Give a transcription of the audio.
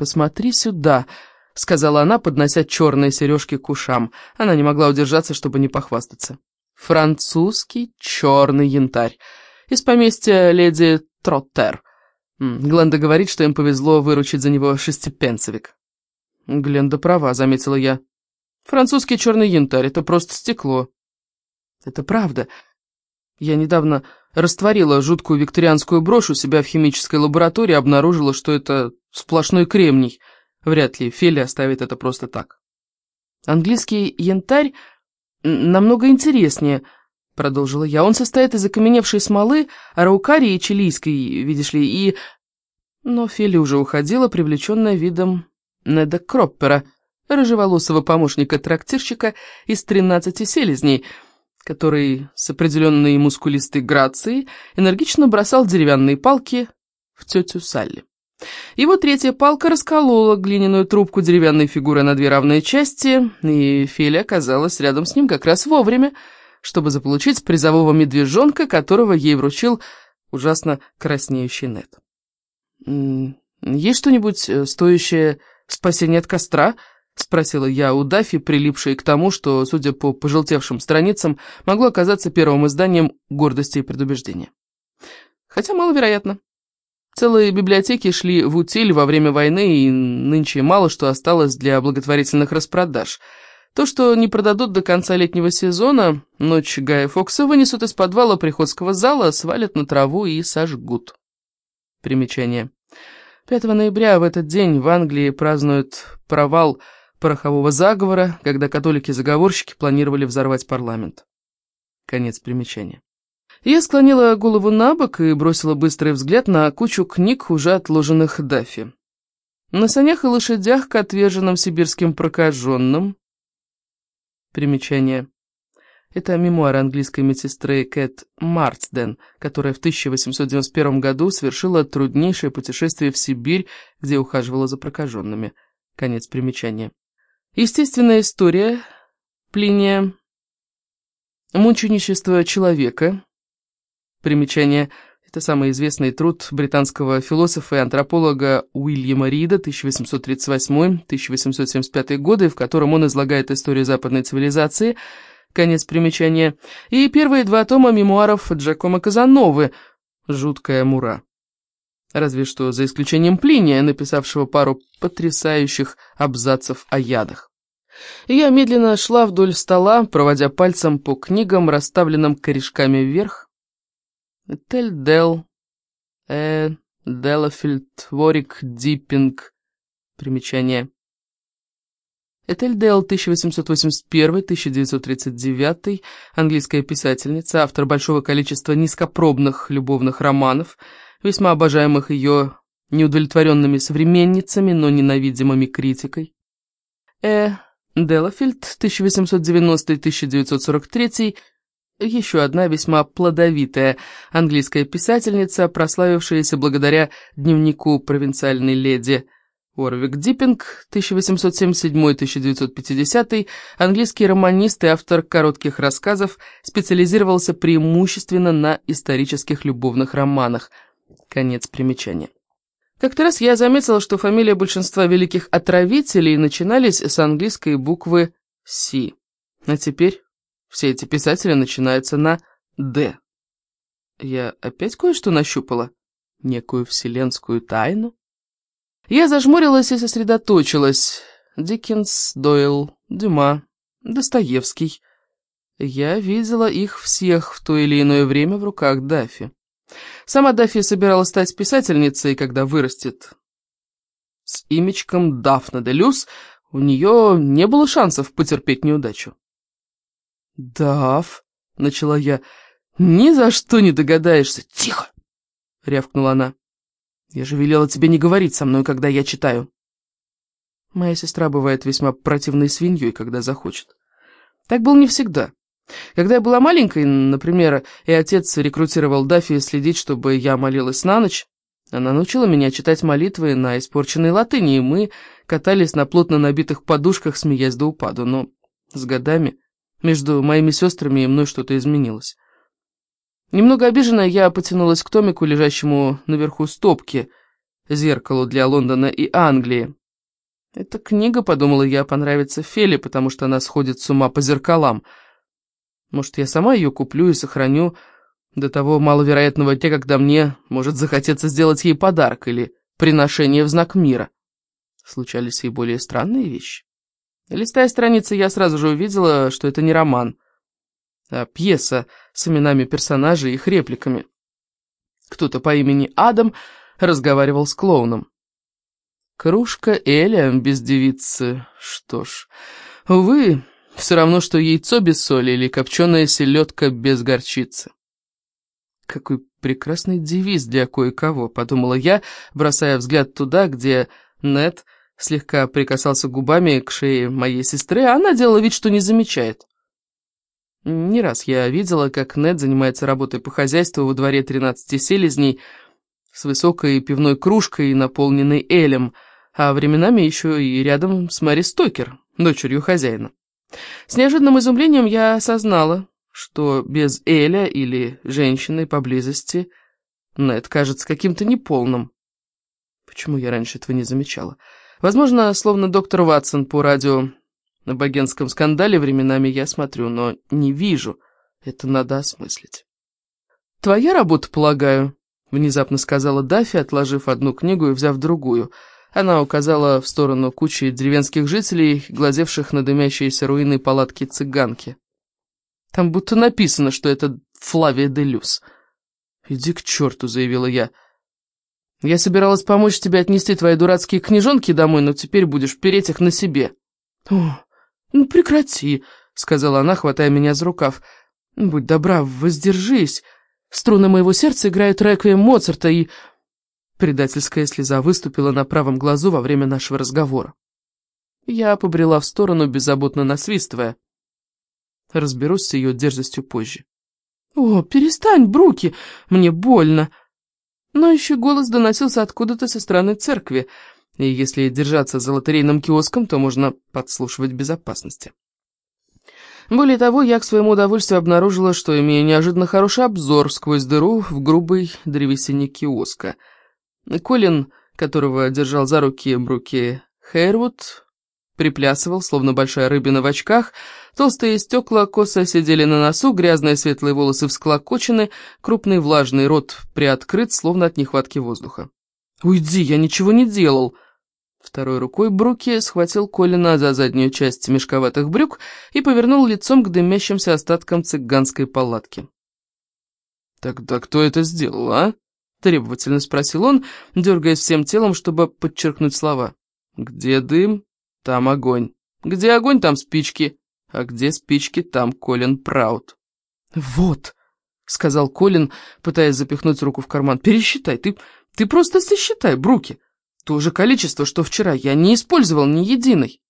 «Посмотри сюда», — сказала она, поднося черные сережки к ушам. Она не могла удержаться, чтобы не похвастаться. «Французский черный янтарь. Из поместья леди Троттер. Гленда говорит, что им повезло выручить за него шестипенцевик». «Гленда права», — заметила я. «Французский черный янтарь — это просто стекло». «Это правда. Я недавно растворила жуткую викторианскую брошь у себя в химической лаборатории и обнаружила, что это сплошной кремний». Вряд ли Фели оставит это просто так. Английский янтарь намного интереснее, продолжила я. Он состоит из окаменевшей смолы, араукарии чилийской, видишь ли, и... Но Фели уже уходила, привлеченная видом Неда Кроппера, рыжеволосого помощника-трактирщика из тринадцати селезней, который с определенной мускулистой грацией энергично бросал деревянные палки в тетю Салли. Его третья палка расколола глиняную трубку деревянной фигуры на две равные части, и Феля оказалась рядом с ним как раз вовремя, чтобы заполучить призового медвежонка, которого ей вручил ужасно краснеющий Нет. «Есть что-нибудь э, стоящее спасения от костра?» — спросила я у Дафи, прилипшей к тому, что, судя по пожелтевшим страницам, могло оказаться первым изданием «Гордости и предубеждения». Хотя маловероятно. Целые библиотеки шли в утиль во время войны, и нынче мало что осталось для благотворительных распродаж. То, что не продадут до конца летнего сезона, ночь Гая Фокса вынесут из подвала приходского зала, свалят на траву и сожгут. Примечание. 5 ноября в этот день в Англии празднуют провал порохового заговора, когда католики-заговорщики планировали взорвать парламент. Конец примечания. Я склонила голову на бок и бросила быстрый взгляд на кучу книг, уже отложенных Дафи. На санях и лошадях к отверженным сибирским прокаженным. Примечание. Это мемуар английской медсестры Кэт Мартсден, которая в 1891 году совершила труднейшее путешествие в Сибирь, где ухаживала за прокаженными. Конец примечания. Естественная история Плиния. Мученичество человека. Примечание. Это самый известный труд британского философа и антрополога Уильяма Рида 1838-1875 годы, в котором он излагает историю западной цивилизации, конец примечания, и первые два тома мемуаров Джакома Казановы «Жуткая мура». Разве что за исключением Плиния, написавшего пару потрясающих абзацев о ядах. Я медленно шла вдоль стола, проводя пальцем по книгам, расставленным корешками вверх, Этель Дел, Э, Делафильд, Ворик, Диппинг. Примечание. Этель Дел, 1881-1939, английская писательница, автор большого количества низкопробных любовных романов, весьма обожаемых ее неудовлетворенными современницами, но ненавидимыми критикой. Э. Делафильд, 1890-1943, еще одна весьма плодовитая английская писательница, прославившаяся благодаря дневнику провинциальной леди Орвик Диппинг, 1877-1950, английский романист и автор коротких рассказов, специализировался преимущественно на исторических любовных романах. Конец примечания. Как-то раз я заметила, что фамилия большинства великих отравителей начинались с английской буквы «Си». А теперь все эти писатели начинаются на «Д». Я опять кое-что нащупала? Некую вселенскую тайну? Я зажмурилась и сосредоточилась. Диккенс, Дойл, Дюма, Достоевский. Я видела их всех в то или иное время в руках Даффи. Сама Даффи собиралась стать писательницей, когда вырастет. С имечком Дафна де Люс у нее не было шансов потерпеть неудачу. «Дав», — начала я, — «ни за что не догадаешься». «Тихо!» — рявкнула она. «Я же велела тебе не говорить со мной, когда я читаю». Моя сестра бывает весьма противной свиньей, когда захочет. Так было не всегда. Когда я была маленькой, например, и отец рекрутировал Даффи следить, чтобы я молилась на ночь, она научила меня читать молитвы на испорченной латыни, и мы катались на плотно набитых подушках, смеясь до упаду, но с годами между моими сестрами и мной что-то изменилось. Немного обиженная, я потянулась к томику, лежащему наверху стопки. зеркалу для Лондона и Англии. Эта книга, подумала я, понравится Феле, потому что она сходит с ума по зеркалам. Может, я сама ее куплю и сохраню до того маловероятного дня, когда мне может захотеться сделать ей подарок или приношение в знак мира. Случались и более странные вещи. Листая страницы, я сразу же увидела, что это не роман, а пьеса с именами персонажей и их репликами. Кто-то по имени Адам разговаривал с клоуном. Кружка Эля без девицы. Что ж, увы, все равно, что яйцо без соли или копченая селедка без горчицы. Какой прекрасный девиз для кое-кого, подумала я, бросая взгляд туда, где Нет слегка прикасался губами к шее моей сестры, а она делала вид, что не замечает. Не раз я видела, как Нед занимается работой по хозяйству во дворе тринадцати селезней с высокой пивной кружкой, наполненной элем — а временами еще и рядом с Мэри Стокер, дочерью хозяина. С неожиданным изумлением я осознала, что без Эля или женщины поблизости Нед кажется каким-то неполным. Почему я раньше этого не замечала? Возможно, словно доктор Ватсон по радио на богенском скандале временами я смотрю, но не вижу. Это надо осмыслить. «Твоя работа, полагаю», — внезапно сказала Даффи, отложив одну книгу и взяв другую — она указала в сторону кучи деревенских жителей, глазевших на дымящиеся руины палатки цыганки. Там будто написано, что это Флавия де Люс. «Иди к черту», — заявила я. «Я собиралась помочь тебе отнести твои дурацкие книжонки домой, но теперь будешь переть их на себе». «О, ну прекрати», — сказала она, хватая меня за рукав. «Будь добра, воздержись. Струны моего сердца играют реквием Моцарта и Предательская слеза выступила на правом глазу во время нашего разговора. Я побрела в сторону, беззаботно насвистывая. Разберусь с ее дерзостью позже. «О, перестань, Бруки, мне больно!» Но еще голос доносился откуда-то со стороны церкви, и если держаться за лотерейным киоском, то можно подслушивать безопасности. Более того, я к своему удовольствию обнаружила, что имею неожиданно хороший обзор сквозь дыру в грубой древесине киоска — Колин, которого держал за руки Бруки Хейрвуд, приплясывал, словно большая рыбина в очках, толстые стекла косо сидели на носу, грязные светлые волосы всклокочены, крупный влажный рот приоткрыт, словно от нехватки воздуха. «Уйди, я ничего не делал!» Второй рукой Бруки схватил Колина за заднюю часть мешковатых брюк и повернул лицом к дымящимся остаткам цыганской палатки. «Тогда кто это сделал, а?» — требовательно спросил он, дергаясь всем телом, чтобы подчеркнуть слова. «Где дым, там огонь. Где огонь, там спички. А где спички, там Колин Праут». «Вот», — сказал Колин, пытаясь запихнуть руку в карман, — «пересчитай, ты, ты просто сосчитай, Бруки. То же количество, что вчера, я не использовал ни единой».